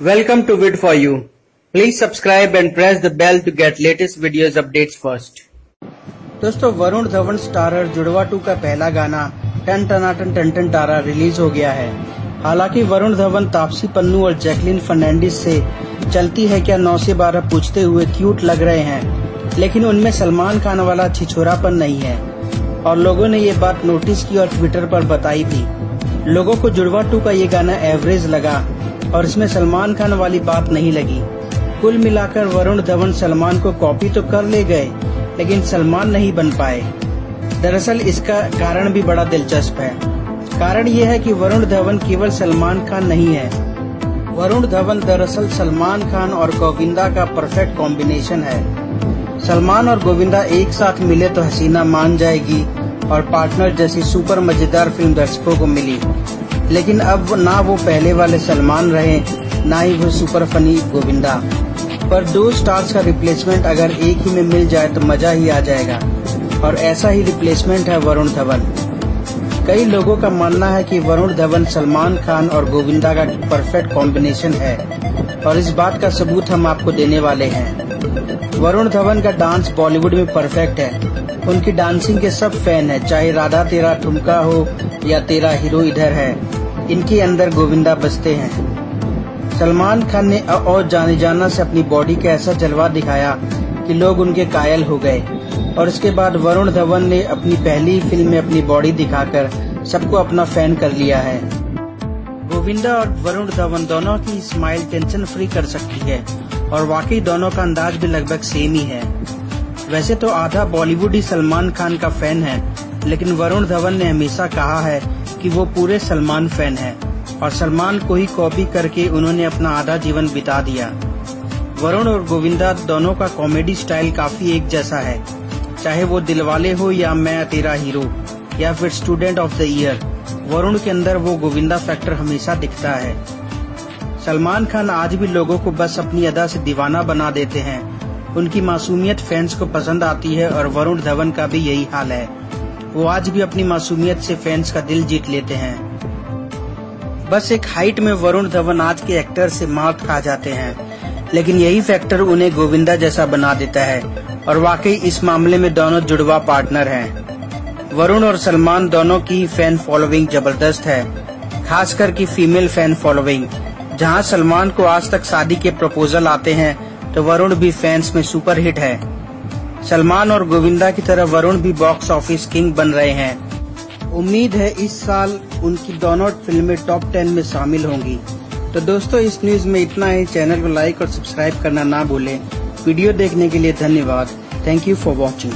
Welcome to vid for you. Please subscribe and press the bell to get latest videos updates first. दोस्तों, Varun Dhawan starrer Judwaa two का पहला गाना, ton टनाटन ton ton टारा release हो गया है हालाँकि वरुण धवन तापसी पन्नू और जैकलिन फर्नांडिस से चलती है क्या नौ से बारह पूछते हुए क्यूट लग रहे हैं, लेकिन उनमें सलमान खान वाला छिछोरापन नहीं है और लोगों ने ये बात नोटिस की और ट्विटर पर बताई भी लोगों को जुड़वा टू का ये गाना एवरेज लगा और इसमें सलमान खान वाली बात नहीं लगी। कुल मिलाकर वरुण धवन सलमान को कॉपी तो कर ले गए, लेकिन सलमान नहीं बन पाए। दरअसल इसका कारण भी बड़ा दिलचस्प है। कारण ये है कि वरुण धवन केवल सलमान खान नहीं है। वरुण धवन दरअसल सलमान खान और गोविंदा का परफेक्ट कॉम्बिनेशन है। सलमान और गोविंदा एक साथ मिले तो हसीना मान जाएगी और पार्टनर जैसी सुपर मज़ेदार फ़िल्म दर्शकों को मिली। लेकिन अब ना वो पहले वाले सलमान रहे, ना ही वो सुपर फनी गोविंदा। पर दो स्टार्स का रिप्लेसमेंट अगर एक ही में मिल जाए तो मज़ा ही आ जाएगा। और ऐसा ही रिप्लेसमेंट है वरुण धवन। कई लोगों का मानना है कि वरुण धवन, सलमान खान और गोविंदा का परफेक्ट कॉम्बिनेशन है। और इस बात का सबूत हम आपको देने वाले हैं। वरुण धवन का डांस बॉलीवुड में परफेक्ट है। उनकी डांसिंग के सब फ़ैन है, चाहे राधा तेरा ठुमका हो या तेरा हीरो इधर है, इनके अंदर गोविंदा बसते हैं। सलमान खान ने और जाने जाना से अपनी बॉडी का ऐसा जलवा दिखाया कि लोग उनके कायल हो गए। और इसके बाद वरुण धवन ने अपनी पहली फ़िल्म में अपनी बॉडी दिखाकर सबको अपना फ़ैन कर लिया है। गोविंदा और वरुण धवन दोनों की स्माइल टेंशन फ्री कर सकती है, और वाकई दोनों का अंदाज भी लगभग सेम ही है। वैसे तो आधा बॉलीवुड ही सलमान खान का फ़ैन है, लेकिन वरुण धवन ने हमेशा कहा है कि वो पूरे सलमान फ़ैन है, और सलमान को ही कॉपी करके उन्होंने अपना आधा जीवन बिता दिया। वरुण और गोविंदा दोनों का कॉमेडी स्टाइल काफ़ी एक जैसा है, चाहे वो दिलवाले हो या मैं तेरा हीरो, या फिर student of the year Varun के अंदर वो गोविंदा फैक्टर हमेशा दिखता है। सलमान खान आज भी लोगों को बस अपनी अदा से दीवाना बना देते हैं उनकी मासूमियत फैंस को पसंद आती है और वरुण धवन का भी यही हाल है। वो आज भी अपनी मासूमियत से फैंस का दिल जीत लेते हैं। बस एक हाइट में वरुण धवन आज के एक्टर से मात खा जाते हैं। लेकिन यही फैक्टर उन्हें गोविंदा जैसा बना देता है और वाकई इस मामले में दोनों जुड़वा पार्टनर हैं। वरुण और सलमान दोनों की फ़ैन फॉलोइंग ज़बरदस्त है, खासकर की फीमेल फ़ैन फॉलोइंग, जहाँ सलमान को आज तक शादी के प्रपोजल आते हैं तो वरुण भी फैंस में सुपर हिट है। सलमान और गोविंदा की तरह वरुण भी बॉक्स ऑफ़िस किंग बन रहे हैं। उम्मीद है इस साल उनकी दोनों फ़िल्में टॉप टेन में शामिल होंगी। तो दोस्तों, इस न्यूज़ में इतना ही। चैनल को लाइक और सब्सक्राइब करना ना भूलें। वीडियो देखने के लिए धन्यवाद। Thank you for watching